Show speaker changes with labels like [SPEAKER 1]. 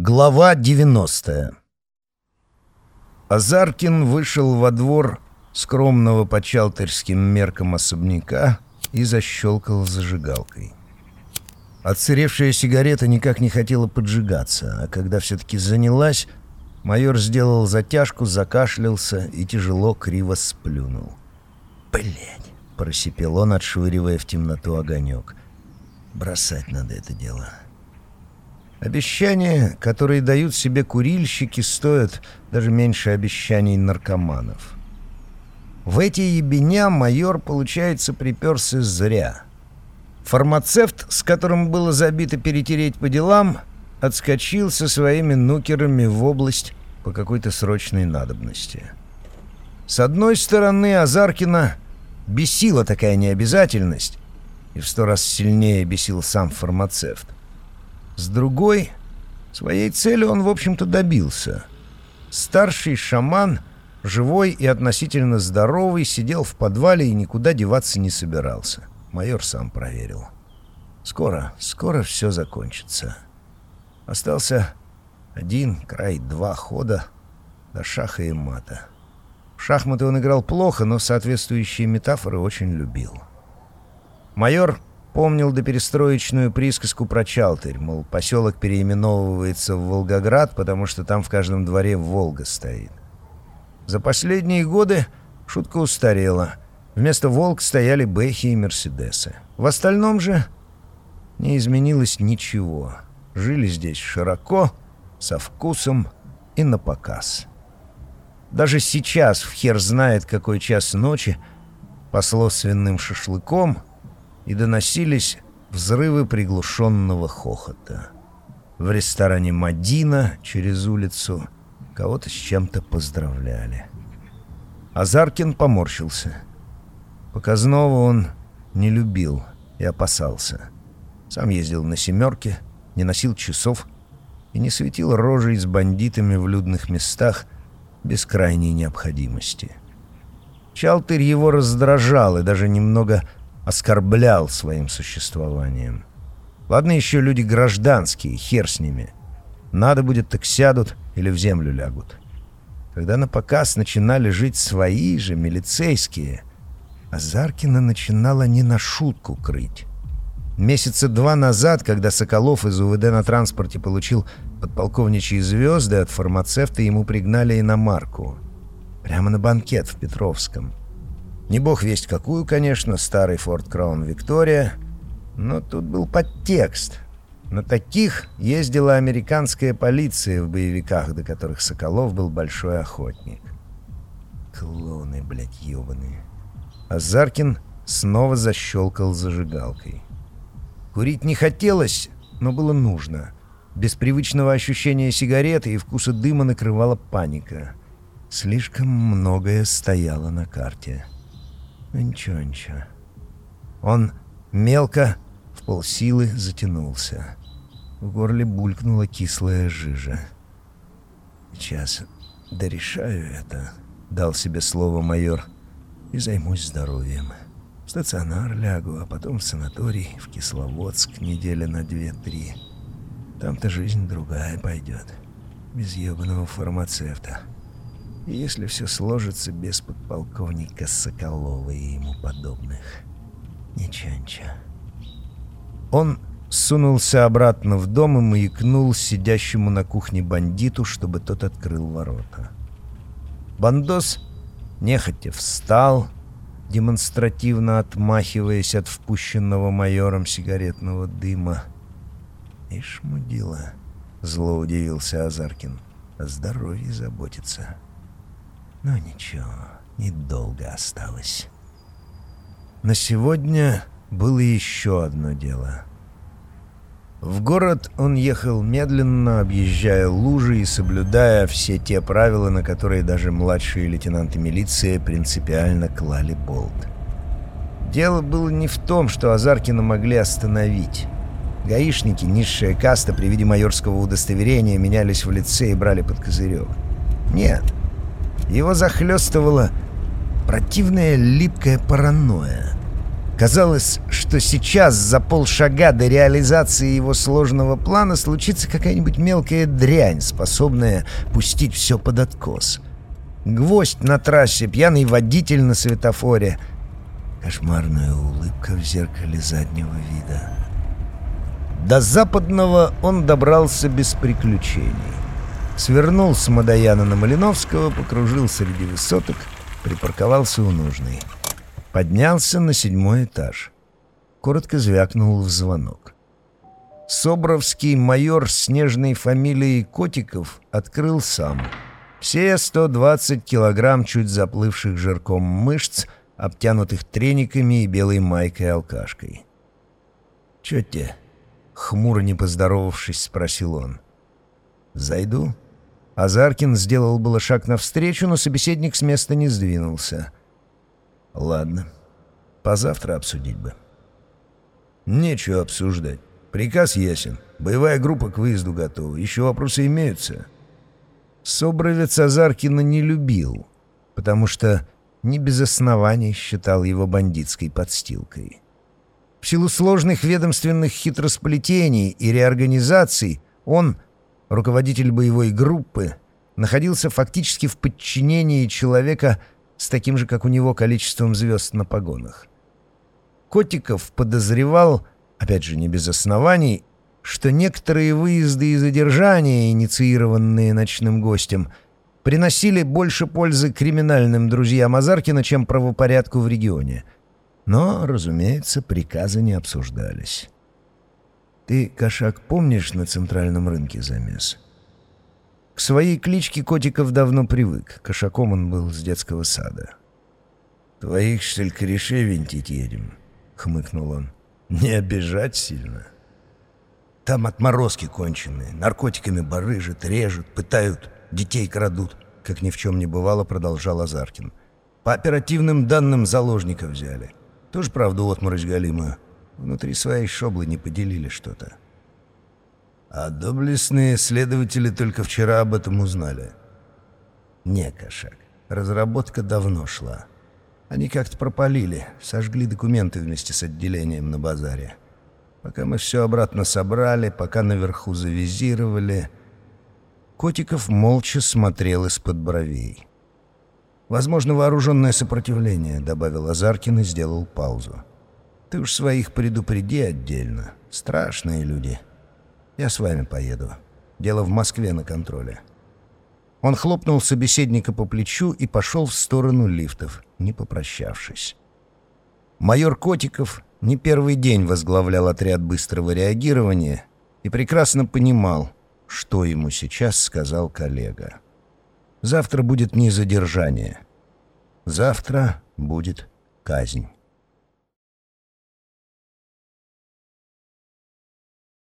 [SPEAKER 1] Глава 90 Азаркин вышел во двор скромного по чалтерским меркам особняка и защелкал зажигалкой. Отсыревшая сигарета никак не хотела поджигаться, а когда все-таки занялась, майор сделал затяжку, закашлялся и тяжело криво сплюнул. «Блядь!» — просипел он, отшвыривая в темноту огонек. «Бросать надо это дело». Обещания, которые дают себе курильщики, стоят даже меньше обещаний наркоманов. В эти ебеня майор, получается, приперся зря. Фармацевт, с которым было забито перетереть по делам, отскочил со своими нукерами в область по какой-то срочной надобности. С одной стороны, Азаркина бесила такая необязательность, и в сто раз сильнее бесил сам фармацевт. С другой, своей цели он, в общем-то, добился. Старший шаман, живой и относительно здоровый, сидел в подвале и никуда деваться не собирался. Майор сам проверил. Скоро, скоро все закончится. Остался один, край, два хода до шаха и мата. В шахматы он играл плохо, но соответствующие метафоры очень любил. Майор Помнил доперестроечную присказку про Чалтырь, мол, поселок переименовывается в Волгоград, потому что там в каждом дворе Волга стоит. За последние годы шутка устарела. Вместо «Волг» стояли «Бэхи» и «Мерседесы». В остальном же не изменилось ничего. Жили здесь широко, со вкусом и на показ. Даже сейчас, в хер знает какой час ночи, пасло свиным шашлыком — и доносились взрывы приглушенного хохота. В ресторане «Мадина» через улицу кого-то с чем-то поздравляли. Азаркин поморщился. Показного он не любил и опасался. Сам ездил на «семерке», не носил часов и не светил рожей с бандитами в людных местах без крайней необходимости. Чалтырь его раздражал и даже немного оскорблял своим существованием. Ладно еще люди гражданские, хер с ними. Надо будет, так сядут или в землю лягут. Когда на показ начинали жить свои же, милицейские, Азаркина начинала не на шутку крыть. Месяца два назад, когда Соколов из УВД на транспорте получил подполковничьи звезды, от фармацевта ему пригнали иномарку. Прямо на банкет в Петровском. Не бог весть какую, конечно, старый Форд Краун Виктория, но тут был подтекст. На таких ездила американская полиция в боевиках, до которых Соколов был большой охотник. Клоны, блядь, ебаные. Азаркин снова защелкал зажигалкой. Курить не хотелось, но было нужно. Без привычного ощущения сигареты и вкуса дыма накрывала паника. Слишком многое стояло на карте. Ничего, ничего. Он мелко, в полсилы затянулся. В горле булькнула кислая жижа. «Сейчас дорешаю это», — дал себе слово майор, — «и займусь здоровьем. В стационар лягу, а потом в санаторий, в Кисловодск, недели на две-три. Там-то жизнь другая пойдет, без ебаного фармацевта» если все сложится без подполковника Соколова и ему подобных. Ничего-ничего. Он сунулся обратно в дом и маякнул сидящему на кухне бандиту, чтобы тот открыл ворота. Бандос нехотя встал, демонстративно отмахиваясь от впущенного майором сигаретного дыма. «Ишь, мудила!» — зло удивился Азаркин. «О здоровье заботится». Но ничего, недолго осталось. На сегодня было еще одно дело. В город он ехал медленно, объезжая лужи и соблюдая все те правила, на которые даже младшие лейтенанты милиции принципиально клали болт. Дело было не в том, что Азаркина могли остановить. Гаишники, низшая каста, при виде майорского удостоверения менялись в лице и брали под козырек. Нет, его захлестывала противная липкая паранойя. Казалось, что сейчас за полшага до реализации его сложного плана случится какая-нибудь мелкая дрянь, способная пустить все под откос. Гвоздь на трассе, пьяный водитель на светофоре. Кошмарная улыбка в зеркале заднего вида. До западного он добрался без приключений. Свернул с Мадаяна на Малиновского, покружил среди высоток, припарковался у нужной. Поднялся на седьмой этаж. Коротко звякнул в звонок. Собровский майор с нежной фамилией Котиков открыл сам. Все 120 килограмм чуть заплывших жирком мышц, обтянутых трениками и белой майкой-алкашкой. «Чё тебе?» — хмуро не поздоровавшись, спросил он. «Зайду?» Азаркин сделал было шаг навстречу, но собеседник с места не сдвинулся. «Ладно, позавтра обсудить бы». «Нечего обсуждать. Приказ ясен. Боевая группа к выезду готова. Еще вопросы имеются?» Собровец Азаркина не любил, потому что не без оснований считал его бандитской подстилкой. В силу сложных ведомственных хитросплетений и реорганизаций он — руководитель боевой группы, находился фактически в подчинении человека с таким же, как у него, количеством звезд на погонах. Котиков подозревал, опять же не без оснований, что некоторые выезды и задержания, инициированные ночным гостем, приносили больше пользы криминальным друзьям Азаркина, чем правопорядку в регионе. Но, разумеется, приказы не обсуждались. Ты, кошак, помнишь на центральном рынке замес? К своей кличке Котиков давно привык. Кошаком он был с детского сада. «Твоих, что ли, корешей винтить едем?» — хмыкнул он. «Не обижать сильно?» «Там отморозки конченые, наркотиками барыжат, режут, пытают, детей крадут», — как ни в чем не бывало, продолжал Азаркин. «По оперативным данным заложника взяли. Тоже, правда, отморозь галимую». Внутри своей шоблы не поделили что-то. А доблестные следователи только вчера об этом узнали. Не, кошак, разработка давно шла. Они как-то пропалили, сожгли документы вместе с отделением на базаре. Пока мы все обратно собрали, пока наверху завизировали... Котиков молча смотрел из-под бровей. «Возможно, вооруженное сопротивление», — добавил Азаркин и сделал паузу. Ты уж своих предупреди отдельно. Страшные люди. Я с вами поеду. Дело в Москве на контроле». Он хлопнул собеседника по плечу и пошел в сторону лифтов, не попрощавшись. Майор Котиков не первый день возглавлял отряд быстрого реагирования и прекрасно понимал, что ему сейчас сказал коллега. Завтра будет не задержание. Завтра будет казнь.